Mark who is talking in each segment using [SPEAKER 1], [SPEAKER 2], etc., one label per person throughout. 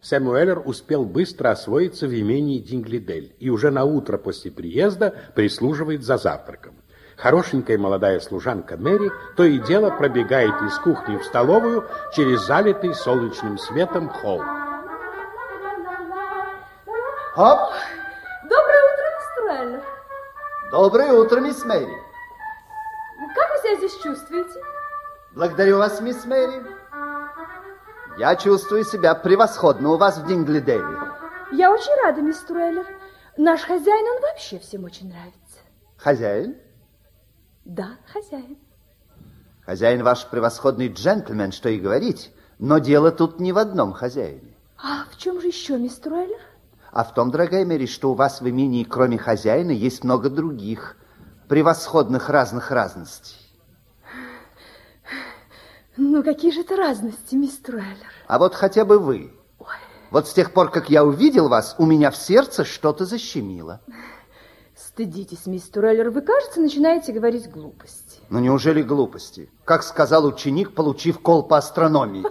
[SPEAKER 1] Сэмуэллер успел быстро освоиться в имении Динглидель и уже на утро после приезда прислуживает за завтраком. Хорошенькая молодая служанка Мэри то и дело пробегает из кухни в столовую через залитый солнечным светом холл.
[SPEAKER 2] Хоп!
[SPEAKER 3] Доброе утро, мистер Эллер.
[SPEAKER 2] Доброе утро, мисс Мэри.
[SPEAKER 3] Как вы себя здесь чувствуете?
[SPEAKER 2] Благодарю вас, мисс Мэри. Я чувствую себя превосходно у вас в Динглиделе.
[SPEAKER 3] Я очень рада, мистер Эллер. Наш хозяин, он вообще всем очень нравится.
[SPEAKER 2] Хозяин?
[SPEAKER 3] Да, хозяин.
[SPEAKER 2] Хозяин ваш превосходный джентльмен, что и говорить. Но дело тут не в одном хозяине.
[SPEAKER 3] А в чем же еще, мистер Эллер?
[SPEAKER 2] А в том, дорогая Мэри, что у вас в имении, кроме хозяина, есть много других превосходных разных разностей.
[SPEAKER 3] Ну, какие же это разности, мистер Эллер?
[SPEAKER 2] А вот хотя бы вы.
[SPEAKER 3] Ой,
[SPEAKER 2] Вот с тех пор, как я увидел вас, у меня в сердце что-то защемило.
[SPEAKER 3] стыдитесь, мистер Эллер. Вы, кажется, начинаете говорить глупости.
[SPEAKER 2] Ну, неужели глупости? Как сказал ученик, получив кол по астрономии.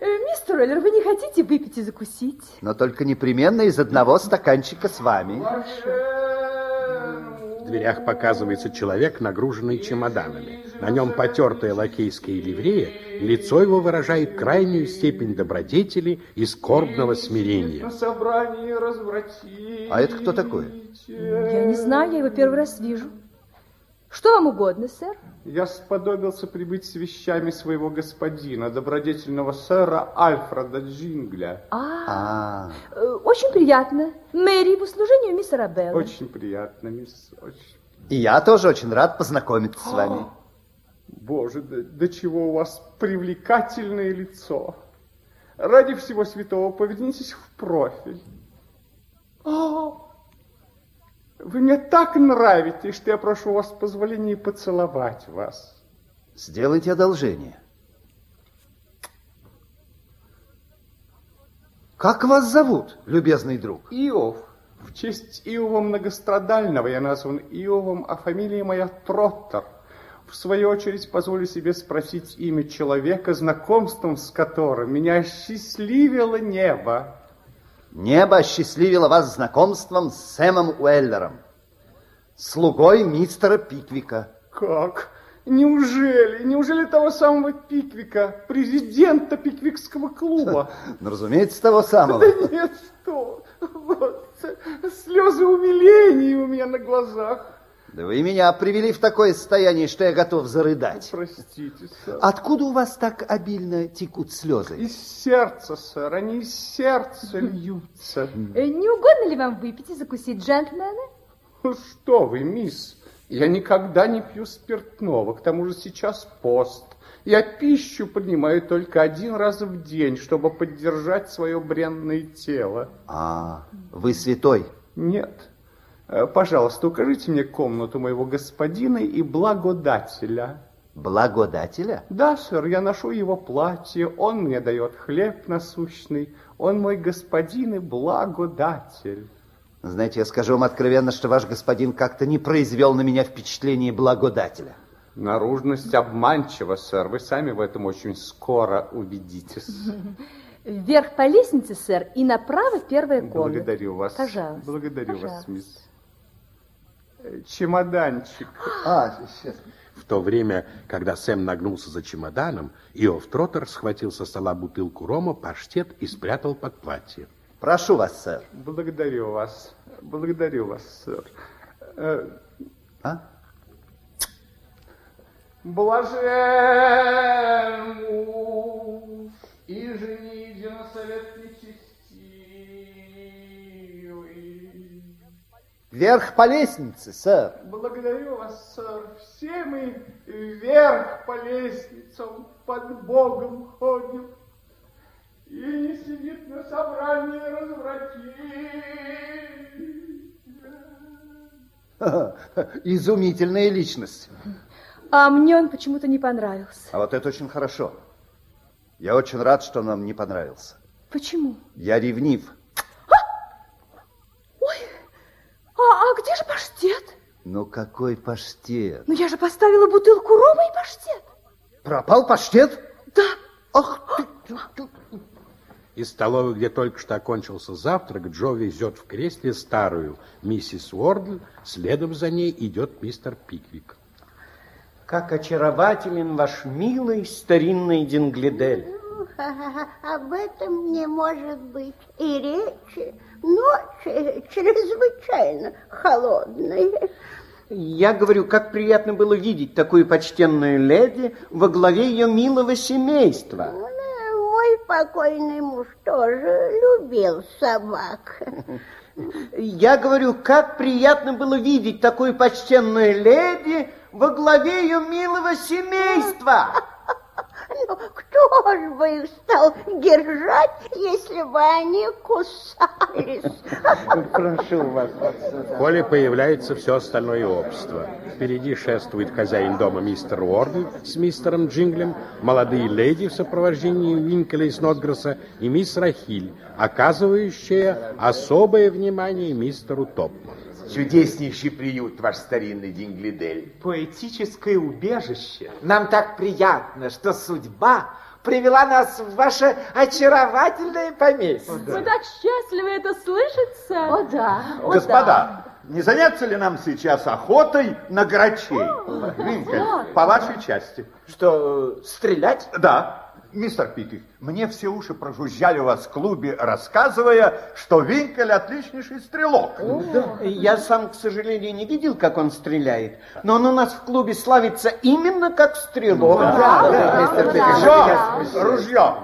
[SPEAKER 3] Э, Мистер Эллер, вы не хотите выпить и закусить?
[SPEAKER 2] Но только непременно из одного стаканчика с вами.
[SPEAKER 1] В дверях показывается человек, нагруженный чемоданами. На нем потертая лакейская ливрея, лицо его выражает крайнюю степень добродетели и скорбного смирения.
[SPEAKER 4] На собрании развратить.
[SPEAKER 2] А это кто такой?
[SPEAKER 3] Я не знаю, я его первый раз вижу. Что вам угодно, сэр?
[SPEAKER 4] Я сподобился прибыть с вещами своего господина, добродетельного сэра Альфреда Джингля.
[SPEAKER 3] А,
[SPEAKER 2] А,
[SPEAKER 3] э, очень приятно. Мэри в услужении мисс Арабеллы.
[SPEAKER 4] Очень приятно, мисс. Очень...
[SPEAKER 2] и я тоже очень рад познакомиться с вами.
[SPEAKER 4] Боже, до, до чего у вас привлекательное лицо. Ради всего святого повернитесь в профиль. О, вы мне так нравитесь, что я прошу у вас позволения поцеловать вас.
[SPEAKER 2] Сделайте одолжение. Как вас зовут, любезный друг?
[SPEAKER 4] Иов. В честь Иова Многострадального я назван Иовом, а фамилия моя Троттер. В свою очередь позволю себе спросить имя человека, знакомством с которым меня осчастливило небо.
[SPEAKER 2] Небо осчастливило вас знакомством с Сэмом Уэллером, слугой мистера Пиквика.
[SPEAKER 4] Как? Неужели? Неужели того самого Пиквика, президента Пиквикского клуба?
[SPEAKER 2] Ну, разумеется, того самого.
[SPEAKER 4] Да нет, что? Вот, слезы умиления у меня на глазах.
[SPEAKER 2] Да вы меня привели в такое состояние, что я готов зарыдать.
[SPEAKER 4] Простите, сэр.
[SPEAKER 2] Откуда у вас так обильно текут слезы?
[SPEAKER 4] Из сердца, сэр, они из сердца льются.
[SPEAKER 3] Э, Не угодно ли вам выпить и закусить, джентльмены?
[SPEAKER 4] Ну Что вы, мисс, я никогда не пью спиртного, к тому же сейчас пост. Я пищу принимаю только один раз в день, чтобы поддержать свое бренное тело.
[SPEAKER 2] А, вы святой.
[SPEAKER 4] Нет. Э, Пожалуйста, укажите мне комнату моего господина и благодателя.
[SPEAKER 2] Благодателя?
[SPEAKER 4] Да, сэр, я ношу его платье, он мне дает хлеб насущный, он мой господин и благодатель.
[SPEAKER 2] Знаете, я скажу вам откровенно, что ваш господин как-то не произвел на меня впечатление благодателя.
[SPEAKER 4] Наружность обманчива, сэр, вы сами в этом очень скоро убедитесь.
[SPEAKER 3] Вверх по лестнице, сэр, и направо первая комната.
[SPEAKER 4] Благодарю вас.
[SPEAKER 3] Пожалуйста.
[SPEAKER 4] Благодарю вас,
[SPEAKER 3] пожалуйста.
[SPEAKER 4] мисс. Чемоданчик.
[SPEAKER 2] А, сейчас.
[SPEAKER 1] В то время, когда Сэм нагнулся за чемоданом, Иов Троттер схватил со стола бутылку рома, паштет и спрятал под платье.
[SPEAKER 2] Прошу вас, сэр.
[SPEAKER 4] Благодарю вас. Благодарю вас, сэр. Э,
[SPEAKER 2] А?
[SPEAKER 4] Блажен
[SPEAKER 2] Вверх по лестнице, сэр.
[SPEAKER 4] Благодарю вас, сэр. Все мы вверх по лестницам под Богом ходим. И не сидит на собрании развратить.
[SPEAKER 2] Изумительная личность.
[SPEAKER 3] А мне он почему-то не понравился.
[SPEAKER 2] А вот это очень хорошо. Я очень рад, что он нам не понравился.
[SPEAKER 3] Почему?
[SPEAKER 2] Я ревнив.
[SPEAKER 3] Ой, а, а где же паштет?
[SPEAKER 2] Ну какой паштет?
[SPEAKER 3] Ну я же поставила бутылку рома и паштет.
[SPEAKER 2] Пропал паштет?
[SPEAKER 3] Да.
[SPEAKER 2] Ах ты,
[SPEAKER 1] Из столовой, где только что окончился завтрак, Джо везет в кресле старую миссис Уордл, следом за ней идет мистер Пиквик.
[SPEAKER 5] Как очарователен ваш милый старинный Динглидель.
[SPEAKER 6] Об этом не может быть и речи. Ночи чрезвычайно холодные.
[SPEAKER 5] Я говорю, как приятно было видеть такую почтенную леди во главе ее милого семейства.
[SPEAKER 6] Мой покойный муж тоже любил собак.
[SPEAKER 5] Я говорю, как приятно было видеть такую почтенную леди во главе ее милого семейства.
[SPEAKER 6] Ну, же бы их стал держать, если бы они кусались?
[SPEAKER 5] Прошу вас.
[SPEAKER 1] В холле появляется все остальное общество. Впереди шествует хозяин дома мистер Уордл с мистером Джинглем, молодые леди в сопровождении Винкеля и Снотгресса и мисс Рахиль, оказывающая особое внимание мистеру Топману.
[SPEAKER 7] Чудеснейший приют, ваш старинный Динглидель.
[SPEAKER 8] Поэтическое убежище. Нам так приятно, что судьба привела нас в ваше очаровательное поместье.
[SPEAKER 3] Мы так счастливы это слышать, сэр. О, да. О,
[SPEAKER 7] Господа, не заняться ли нам сейчас охотой на грачей? Винкель, по вашей части.
[SPEAKER 5] Что, стрелять?
[SPEAKER 7] Да. Мистер Пиквик, мне все уши прожужжали у вас в клубе, рассказывая, что Винкель отличнейший стрелок.
[SPEAKER 5] Я сам, к сожалению, не видел, как он стреляет, но он у нас в клубе славится именно как стрелок.
[SPEAKER 7] Все, ружье.